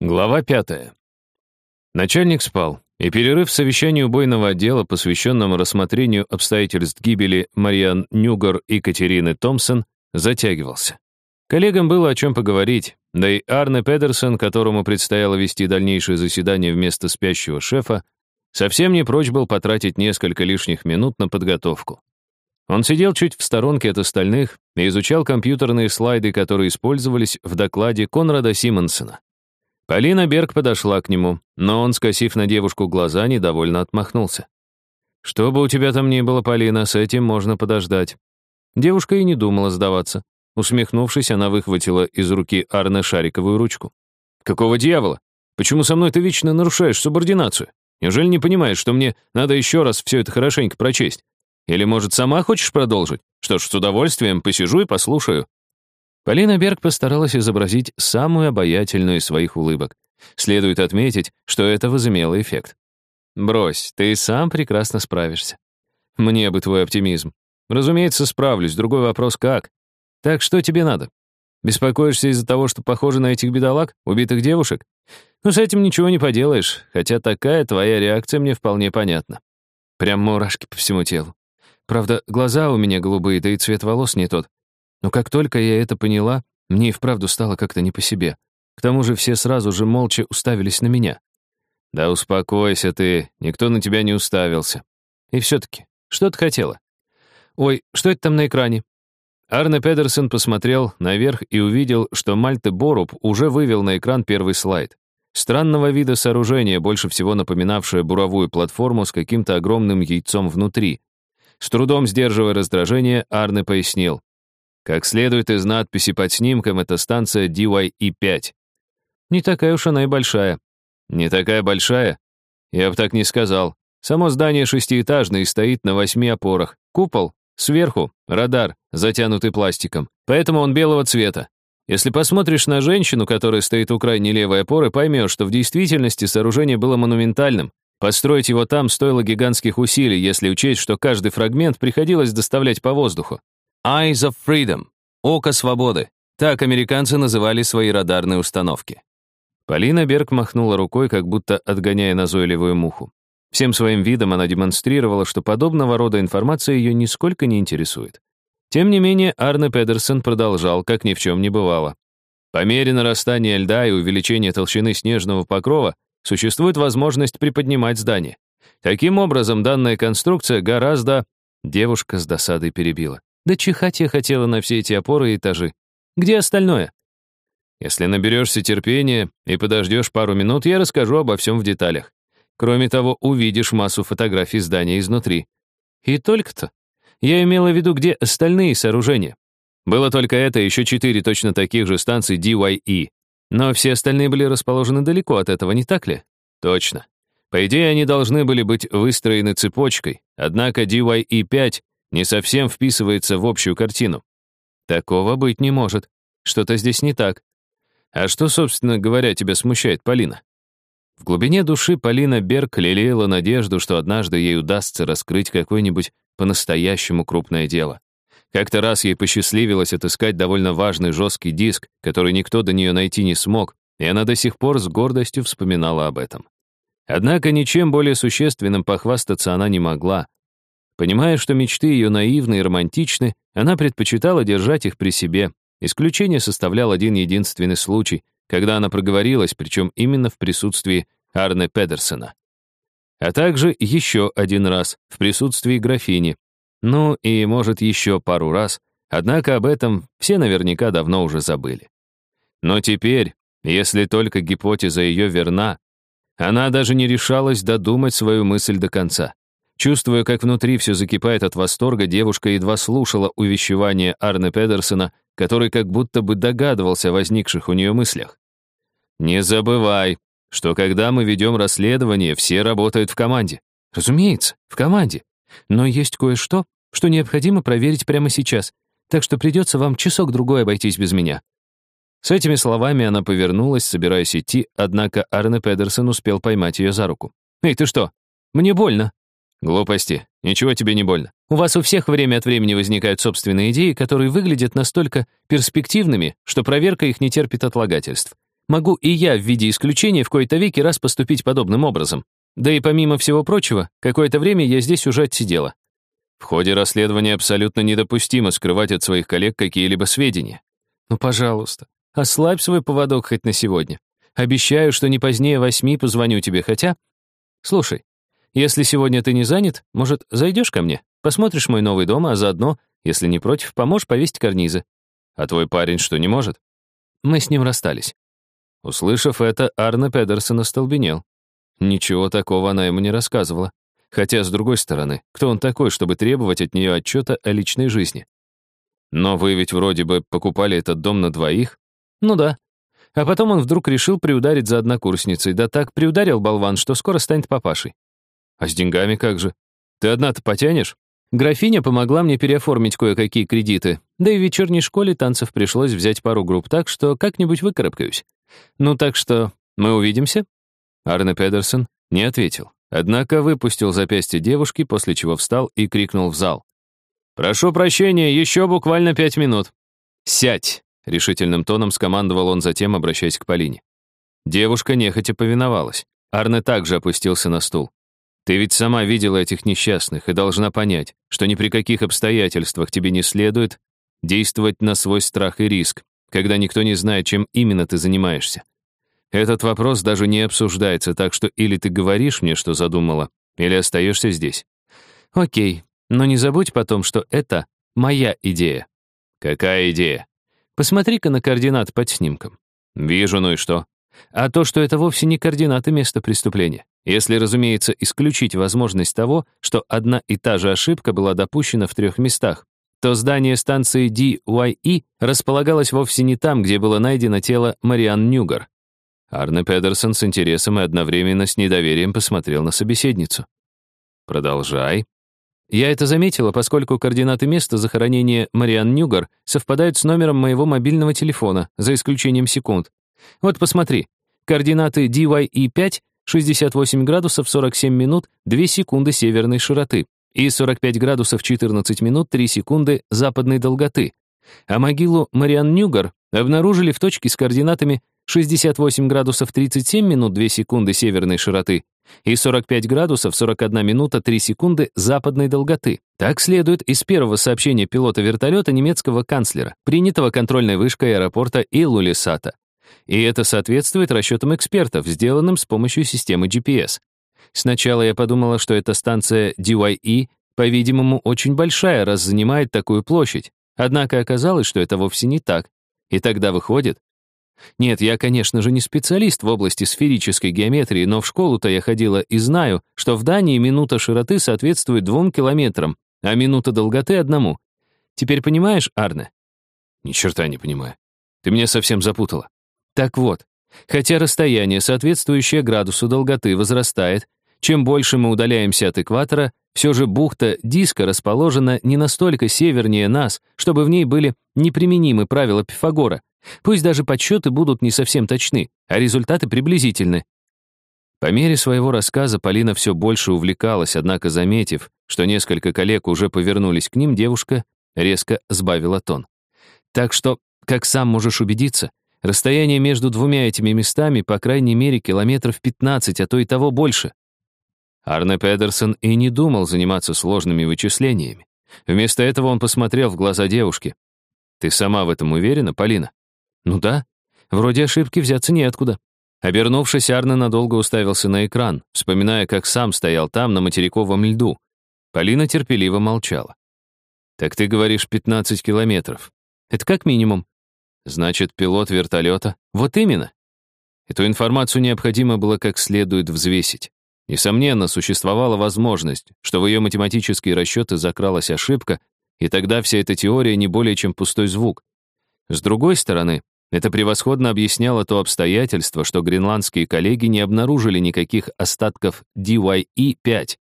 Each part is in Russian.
Глава пятая. Начальник спал, и перерыв в совещании убойного отдела, посвященном рассмотрению обстоятельств гибели Мариан Нюгар и Катерины Томпсон, затягивался. Коллегам было о чем поговорить, да и Арне Педерсон, которому предстояло вести дальнейшее заседание вместо спящего шефа, совсем не прочь был потратить несколько лишних минут на подготовку. Он сидел чуть в сторонке от остальных и изучал компьютерные слайды, которые использовались в докладе Конрада Симонсона. Полина Берг подошла к нему, но он, скосив на девушку глаза, недовольно отмахнулся. «Что бы у тебя там ни было, Полина, с этим можно подождать». Девушка и не думала сдаваться. Усмехнувшись, она выхватила из руки Арне шариковую ручку. «Какого дьявола? Почему со мной ты вечно нарушаешь субординацию? Неужели не понимаешь, что мне надо еще раз все это хорошенько прочесть? Или, может, сама хочешь продолжить? Что ж, с удовольствием посижу и послушаю». Полина Берг постаралась изобразить самую обаятельную из своих улыбок. Следует отметить, что это возымело эффект. «Брось, ты сам прекрасно справишься. Мне бы твой оптимизм. Разумеется, справлюсь, другой вопрос как. Так что тебе надо? Беспокоишься из-за того, что похоже на этих бедолаг, убитых девушек? Ну, с этим ничего не поделаешь, хотя такая твоя реакция мне вполне понятна. Прям мурашки по всему телу. Правда, глаза у меня голубые, да и цвет волос не тот. Но как только я это поняла, мне и вправду стало как-то не по себе. К тому же все сразу же молча уставились на меня. «Да успокойся ты, никто на тебя не уставился. И все-таки, что ты хотела?» «Ой, что это там на экране?» Арне Педерсон посмотрел наверх и увидел, что Мальте Боруб уже вывел на экран первый слайд. Странного вида сооружение, больше всего напоминавшее буровую платформу с каким-то огромным яйцом внутри. С трудом сдерживая раздражение, Арне пояснил. Как следует из надписи под снимком, это станция DYE-5. Не такая уж она и большая. Не такая большая? Я бы так не сказал. Само здание шестиэтажное и стоит на восьми опорах. Купол, сверху, радар, затянутый пластиком. Поэтому он белого цвета. Если посмотришь на женщину, которая стоит у крайней левой опоры, поймешь, что в действительности сооружение было монументальным. Построить его там стоило гигантских усилий, если учесть, что каждый фрагмент приходилось доставлять по воздуху. Eyes of Freedom — Око свободы. Так американцы называли свои радарные установки. Полина Берг махнула рукой, как будто отгоняя назойливую муху. Всем своим видом она демонстрировала, что подобного рода информация ее нисколько не интересует. Тем не менее, Арне Педерсон продолжал, как ни в чем не бывало. По мере нарастания льда и увеличения толщины снежного покрова существует возможность приподнимать здание. Таким образом, данная конструкция гораздо... Девушка с досадой перебила. Да чихать я хотела на все эти опоры и этажи. Где остальное? Если наберешься терпения и подождешь пару минут, я расскажу обо всем в деталях. Кроме того, увидишь массу фотографий здания изнутри. И только-то. Я имела в виду, где остальные сооружения. Было только это, еще четыре точно таких же станций DYE. Но все остальные были расположены далеко от этого, не так ли? Точно. По идее, они должны были быть выстроены цепочкой, однако DYE-5 не совсем вписывается в общую картину. Такого быть не может. Что-то здесь не так. А что, собственно говоря, тебя смущает, Полина? В глубине души Полина Берг лелеяла надежду, что однажды ей удастся раскрыть какое-нибудь по-настоящему крупное дело. Как-то раз ей посчастливилось отыскать довольно важный жесткий диск, который никто до нее найти не смог, и она до сих пор с гордостью вспоминала об этом. Однако ничем более существенным похвастаться она не могла, Понимая, что мечты ее наивны и романтичны, она предпочитала держать их при себе. Исключение составлял один единственный случай, когда она проговорилась, причем именно в присутствии Арне Педерсона. А также еще один раз в присутствии графини. Ну и, может, еще пару раз, однако об этом все наверняка давно уже забыли. Но теперь, если только гипотеза ее верна, она даже не решалась додумать свою мысль до конца. Чувствуя, как внутри все закипает от восторга, девушка едва слушала увещевание Арне Педерсона, который как будто бы догадывался о возникших у нее мыслях. «Не забывай, что когда мы ведем расследование, все работают в команде». «Разумеется, в команде. Но есть кое-что, что необходимо проверить прямо сейчас, так что придется вам часок-другой обойтись без меня». С этими словами она повернулась, собираясь идти, однако Арне Педерсон успел поймать ее за руку. «Эй, ты что? Мне больно!» Глупости. Ничего тебе не больно. У вас у всех время от времени возникают собственные идеи, которые выглядят настолько перспективными, что проверка их не терпит отлагательств. могу и я в виде исключения в кои-то веки раз поступить подобным образом. Да и помимо всего прочего, какое-то время я здесь уже отсидела. В ходе расследования абсолютно недопустимо скрывать от своих коллег какие-либо сведения. Ну, пожалуйста, ослабь свой поводок хоть на сегодня. Обещаю, что не позднее восьми позвоню тебе, хотя... Слушай, если сегодня ты не занят, может, зайдешь ко мне? Посмотришь мой новый дом, а заодно, если не против, поможешь повесить карнизы. А твой парень что, не может? Мы с ним расстались. Услышав это, Арне Педерсон остолбенел. Ничего такого она ему не рассказывала. Хотя, с другой стороны, кто он такой, чтобы требовать от нее отчета о личной жизни? Но вы ведь вроде бы покупали этот дом на двоих? Ну да. А потом он вдруг решил приударить за однокурсницей, да так приударил болван, что скоро станет папашей. А с деньгами как же? Ты одна-то потянешь? Графиня помогла мне переоформить кое-какие кредиты, да и в вечерней школе танцев пришлось взять пару групп, так что как-нибудь выкарабкаюсь. Ну так что мы увидимся?» Арне Педерсон не ответил, однако выпустил запястье девушки, после чего встал и крикнул в зал. «Прошу прощения, еще буквально пять минут». «Сядь!» — решительным тоном скомандовал он затем, обращаясь к Полине. Девушка нехотя повиновалась. Арне также опустился на стул. Ты ведь сама видела этих несчастных и должна понять, что ни при каких обстоятельствах тебе не следует действовать на свой страх и риск, когда никто не знает, чем именно ты занимаешься. Этот вопрос даже не обсуждается, так что или ты говоришь мне, что задумала, или остаешься здесь. Окей, но не забудь потом, что это моя идея. Какая идея? Посмотри-ка на координаты под снимком. Вижу, ну и что? А то, что это вовсе не координаты места преступления. Если, разумеется, исключить возможность того, что одна и та же ошибка была допущена в трех местах, то здание станции DYE располагалось вовсе не там, где было найдено тело Мариан Нюгар. Арне Педерсон с интересом и одновременно с недоверием посмотрел на собеседницу. «Продолжай». Я это заметила, поскольку координаты места захоронения Мариан Нюгар совпадают с номером моего мобильного телефона, за исключением секунд. Вот посмотри, координаты DYE5 68 градусов 47 минут 2 секунды северной широты и 45 градусов 14 минут 3 секунды западной долготы. А могилу Мариан Нюгар обнаружили в точке с координатами 68 градусов 37 минут 2 секунды северной широты и 45 градусов 41 минута 3 секунды западной долготы. Так следует из первого сообщения пилота вертолета немецкого канцлера, принятого контрольной вышкой аэропорта Илулисата. И это соответствует расчетам экспертов, сделанным с помощью системы GPS. Сначала я подумала, что эта станция DYE, по-видимому, очень большая, раз занимает такую площадь. Однако оказалось, что это вовсе не так. И тогда выходит... Нет, я, конечно же, не специалист в области сферической геометрии, но в школу-то я ходила и знаю, что в Дании минута широты соответствует двум километрам, а минута долготы — одному. Теперь понимаешь, Арне? Ни черта не понимаю. Ты меня совсем запутала. Так вот, хотя расстояние, соответствующее градусу долготы, возрастает, чем больше мы удаляемся от экватора, все же бухта диска расположена не настолько севернее нас, чтобы в ней были неприменимы правила Пифагора. Пусть даже подсчеты будут не совсем точны, а результаты приблизительны. По мере своего рассказа Полина все больше увлекалась, однако, заметив, что несколько коллег уже повернулись к ним, девушка резко сбавила тон. Так что, как сам можешь убедиться, Расстояние между двумя этими местами по крайней мере километров 15, а то и того больше. Арне Педерсон и не думал заниматься сложными вычислениями. Вместо этого он посмотрел в глаза девушки. «Ты сама в этом уверена, Полина?» «Ну да. Вроде ошибки взяться неоткуда». Обернувшись, Арне надолго уставился на экран, вспоминая, как сам стоял там, на материковом льду. Полина терпеливо молчала. «Так ты говоришь 15 километров. Это как минимум. Значит, пилот вертолета? Вот именно. Эту информацию необходимо было как следует взвесить. Несомненно, существовала возможность, что в ее математические расчеты закралась ошибка, и тогда вся эта теория не более чем пустой звук. С другой стороны, это превосходно объясняло то обстоятельство, что гренландские коллеги не обнаружили никаких остатков DYE-5,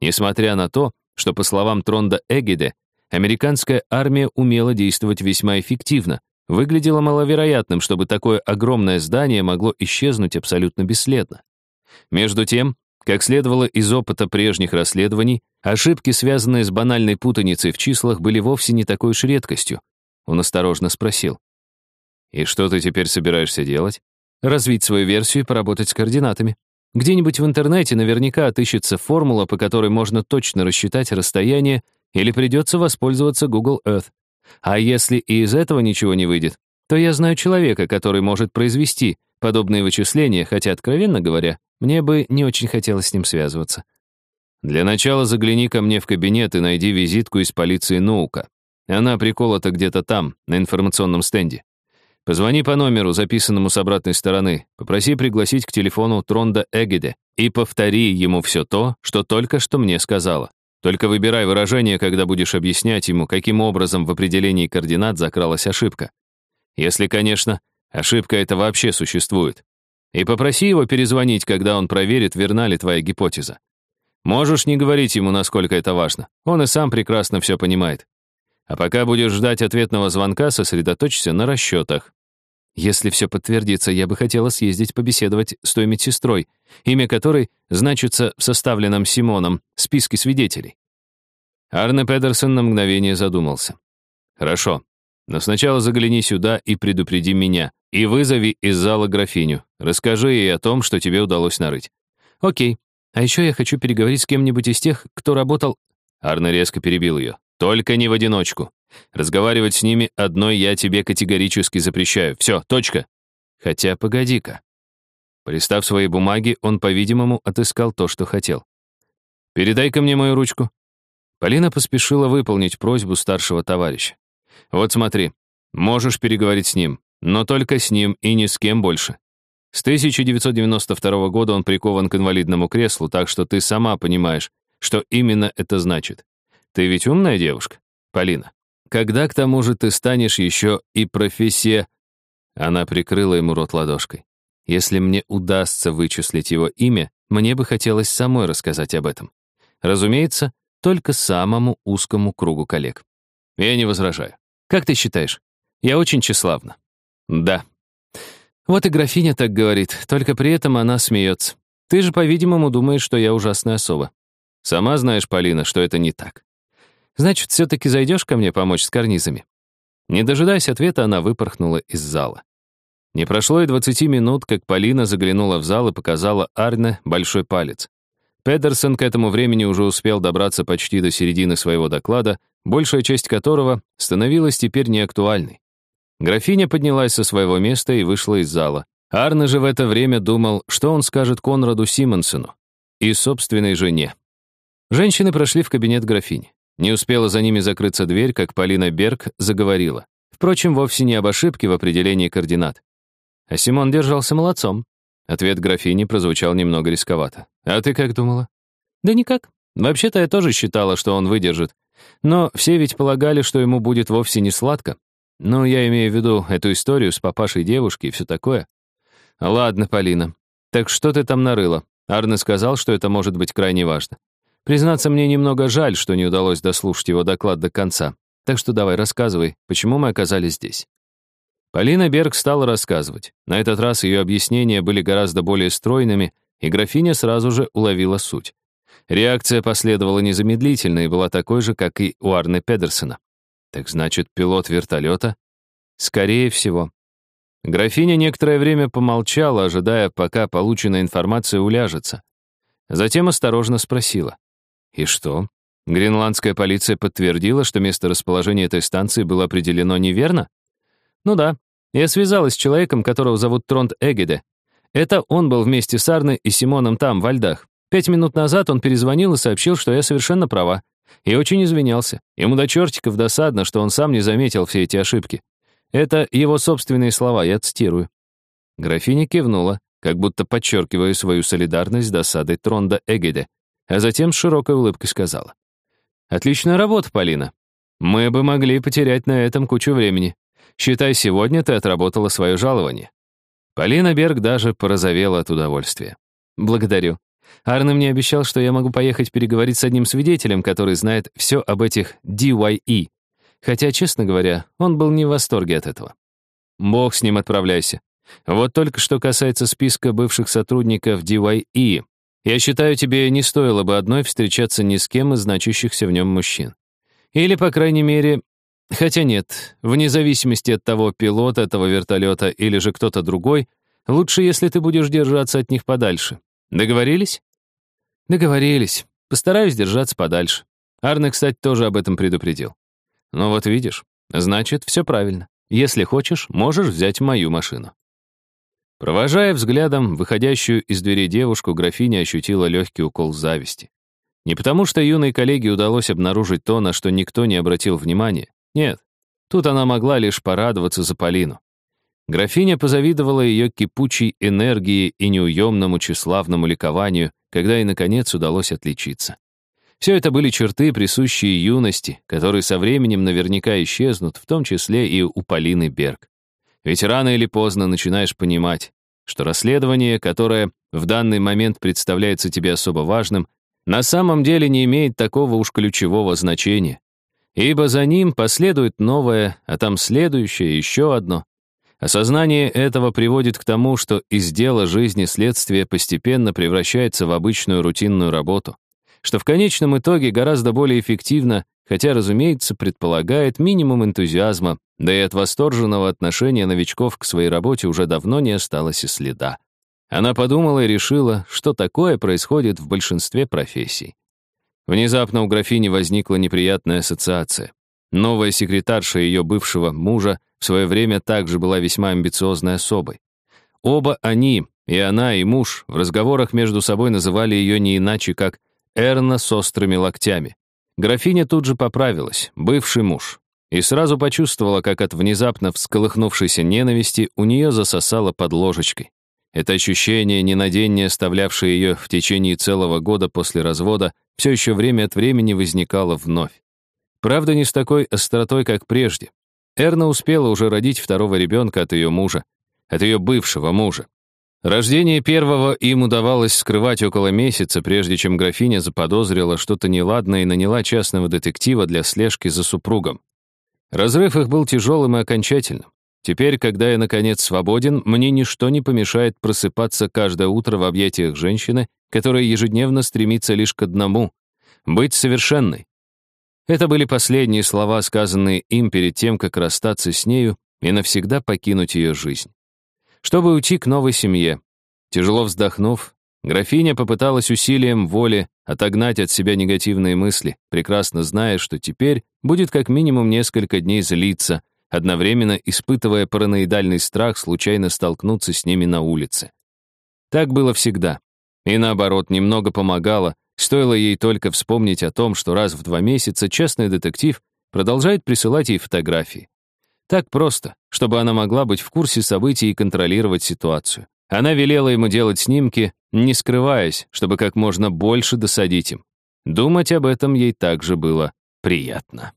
несмотря на то, что, по словам Тронда Эгиде, американская армия умела действовать весьма эффективно, Выглядело маловероятным, чтобы такое огромное здание могло исчезнуть абсолютно бесследно. Между тем, как следовало из опыта прежних расследований, ошибки, связанные с банальной путаницей в числах, были вовсе не такой уж редкостью. Он осторожно спросил. «И что ты теперь собираешься делать?» развить свою версию и поработать с координатами. Где-нибудь в интернете наверняка отыщется формула, по которой можно точно рассчитать расстояние, или придется воспользоваться Google Earth. А если и из этого ничего не выйдет, то я знаю человека, который может произвести подобные вычисления, хотя, откровенно говоря, мне бы не очень хотелось с ним связываться. Для начала загляни ко мне в кабинет и найди визитку из полиции Ноука. Она приколота где-то там, на информационном стенде. Позвони по номеру, записанному с обратной стороны, попроси пригласить к телефону Тронда Эгеде и повтори ему все то, что только что мне сказала. Только выбирай выражение, когда будешь объяснять ему, каким образом в определении координат закралась ошибка. Если, конечно, ошибка эта вообще существует. И попроси его перезвонить, когда он проверит, верна ли твоя гипотеза. Можешь не говорить ему, насколько это важно. Он и сам прекрасно все понимает. А пока будешь ждать ответного звонка, сосредоточься на расчетах. Если все подтвердится, я бы хотела съездить побеседовать с той медсестрой, имя которой значится в составленном Симоном списке свидетелей. Арне Педерсон на мгновение задумался. «Хорошо, но сначала загляни сюда и предупреди меня, и вызови из зала графиню. Расскажи ей о том, что тебе удалось нарыть». «Окей. А еще я хочу переговорить с кем-нибудь из тех, кто работал...» Арне резко перебил ее. «Только не в одиночку. Разговаривать с ними одной я тебе категорически запрещаю. Все, точка. Хотя, погоди-ка. Пристав свои бумаги, он, по-видимому, отыскал то, что хотел. «Передай-ка мне мою ручку». Полина поспешила выполнить просьбу старшего товарища. «Вот смотри, можешь переговорить с ним, но только с ним и ни с кем больше. С 1992 года он прикован к инвалидному креслу, так что ты сама понимаешь, что именно это значит. Ты ведь умная девушка, Полина. Когда к тому же ты станешь еще и профессия...» Она прикрыла ему рот ладошкой. «Если мне удастся вычислить его имя, мне бы хотелось самой рассказать об этом. Разумеется, только самому узкому кругу коллег. Я не возражаю. Как ты считаешь? Я очень тщеславна. Да. Вот и графиня так говорит, только при этом она смеется. Ты же, по-видимому, думаешь, что я ужасная особа. Сама знаешь, Полина, что это не так. Значит, все-таки зайдешь ко мне помочь с карнизами?» Не дожидаясь ответа, она выпорхнула из зала. Не прошло и 20 минут, как Полина заглянула в зал и показала Арне большой палец. Педерсон к этому времени уже успел добраться почти до середины своего доклада, большая часть которого становилась теперь неактуальной. Графиня поднялась со своего места и вышла из зала. Арне же в это время думал, что он скажет Конраду Симонсону и собственной жене. Женщины прошли в кабинет графини. Не успела за ними закрыться дверь, как Полина Берг заговорила. Впрочем, вовсе не об ошибке в определении координат. А Симон держался молодцом. Ответ графини прозвучал немного рисковато. «А ты как думала?» «Да никак. Вообще-то я тоже считала, что он выдержит. Но все ведь полагали, что ему будет вовсе не сладко. Ну, я имею в виду эту историю с папашей девушки и все такое. Ладно, Полина. Так что ты там нарыла? Арне сказал, что это может быть крайне важно. Признаться, мне немного жаль, что не удалось дослушать его доклад до конца. Так что давай, рассказывай, почему мы оказались здесь. Полина Берг стала рассказывать. На этот раз ее объяснения были гораздо более стройными, и графиня сразу же уловила суть. Реакция последовала незамедлительно и была такой же, как и у Арне Педерсона. Так значит, пилот вертолета? Скорее всего. Графиня некоторое время помолчала, ожидая, пока полученная информация уляжется. Затем осторожно спросила. И что? Гренландская полиция подтвердила, что место расположения этой станции было определено неверно? Ну да. Я связалась с человеком, которого зовут Тронт Эгеде. Это он был вместе с Арной и Симоном там, во льдах. Пять минут назад он перезвонил и сообщил, что я совершенно права. И очень извинялся. Ему до чертиков досадно, что он сам не заметил все эти ошибки. Это его собственные слова, я цитирую. Графиня кивнула, как будто подчеркивая свою солидарность с досадой Тронда Эгеде а затем с широкой улыбкой сказала. «Отличная работа, Полина. Мы бы могли потерять на этом кучу времени. Считай, сегодня ты отработала свое жалование». Полина Берг даже порозовела от удовольствия. «Благодарю. Арне мне обещал, что я могу поехать переговорить с одним свидетелем, который знает все об этих DYE. Хотя, честно говоря, он был не в восторге от этого. Бог с ним отправляйся. Вот только что касается списка бывших сотрудников DYE, я считаю, тебе не стоило бы одной встречаться ни с кем из значащихся в нем мужчин. Или, по крайней мере... Хотя нет, вне зависимости от того, пилот этого вертолета или же кто-то другой, Лучше, если ты будешь держаться от них подальше. Договорились? Договорились. Постараюсь держаться подальше. Арне, кстати, тоже об этом предупредил. Ну вот видишь, значит, все правильно. Если хочешь, можешь взять мою машину. Провожая взглядом выходящую из двери девушку, графиня ощутила легкий укол зависти. Не потому, что юной коллеге удалось обнаружить то, на что никто не обратил внимания. Нет, тут она могла лишь порадоваться за Полину. Графиня позавидовала ее кипучей энергии и неуемному тщеславному ликованию, когда ей, наконец, удалось отличиться. Все это были черты, присущие юности, которые со временем наверняка исчезнут, в том числе и у Полины Берг. Ведь рано или поздно начинаешь понимать, что расследование, которое в данный момент представляется тебе особо важным, на самом деле не имеет такого уж ключевого значения. Ибо за ним последует новое, а там следующее, еще одно. Осознание этого приводит к тому, что из дела жизни следствие постепенно превращается в обычную рутинную работу, что в конечном итоге гораздо более эффективно, хотя, разумеется, предполагает минимум энтузиазма, да и от восторженного отношения новичков к своей работе уже давно не осталось и следа. Она подумала и решила, что такое происходит в большинстве профессий. Внезапно у графини возникла неприятная ассоциация. Новая секретарша ее бывшего мужа в свое время также была весьма амбициозной особой. Оба они, и она, и муж, в разговорах между собой называли ее не иначе, как Эрна с острыми локтями. Графиня тут же поправилась, бывший муж, и сразу почувствовала, как от внезапно всколыхнувшейся ненависти у нее засосало под ложечкой. Это ощущение, не на день не оставлявшее ее в течение целого года после развода, все еще время от времени возникало вновь. Правда, не с такой остротой, как прежде. Эрна успела уже родить второго ребенка от ее мужа, от ее бывшего мужа. Рождение первого им удавалось скрывать около месяца, прежде чем графиня заподозрила что-то неладное и наняла частного детектива для слежки за супругом. Разрыв их был тяжелым и окончательным. Теперь, когда я, наконец, свободен, мне ничто не помешает просыпаться каждое утро в объятиях женщины, которая ежедневно стремится лишь к одному — быть совершенной. Это были последние слова, сказанные им перед тем, как расстаться с нею и навсегда покинуть ее жизнь. Чтобы уйти к новой семье. Тяжело вздохнув, графиня попыталась усилием воли отогнать от себя негативные мысли, прекрасно зная, что теперь будет как минимум несколько дней злиться, одновременно испытывая параноидальный страх случайно столкнуться с ними на улице. Так было всегда. И наоборот, немного помогало, Стоило ей только вспомнить о том, что раз в два месяца частный детектив продолжает присылать ей фотографии. Так просто, чтобы она могла быть в курсе событий и контролировать ситуацию. Она велела ему делать снимки, не скрываясь, чтобы как можно больше досадить им. Думать об этом ей также было приятно.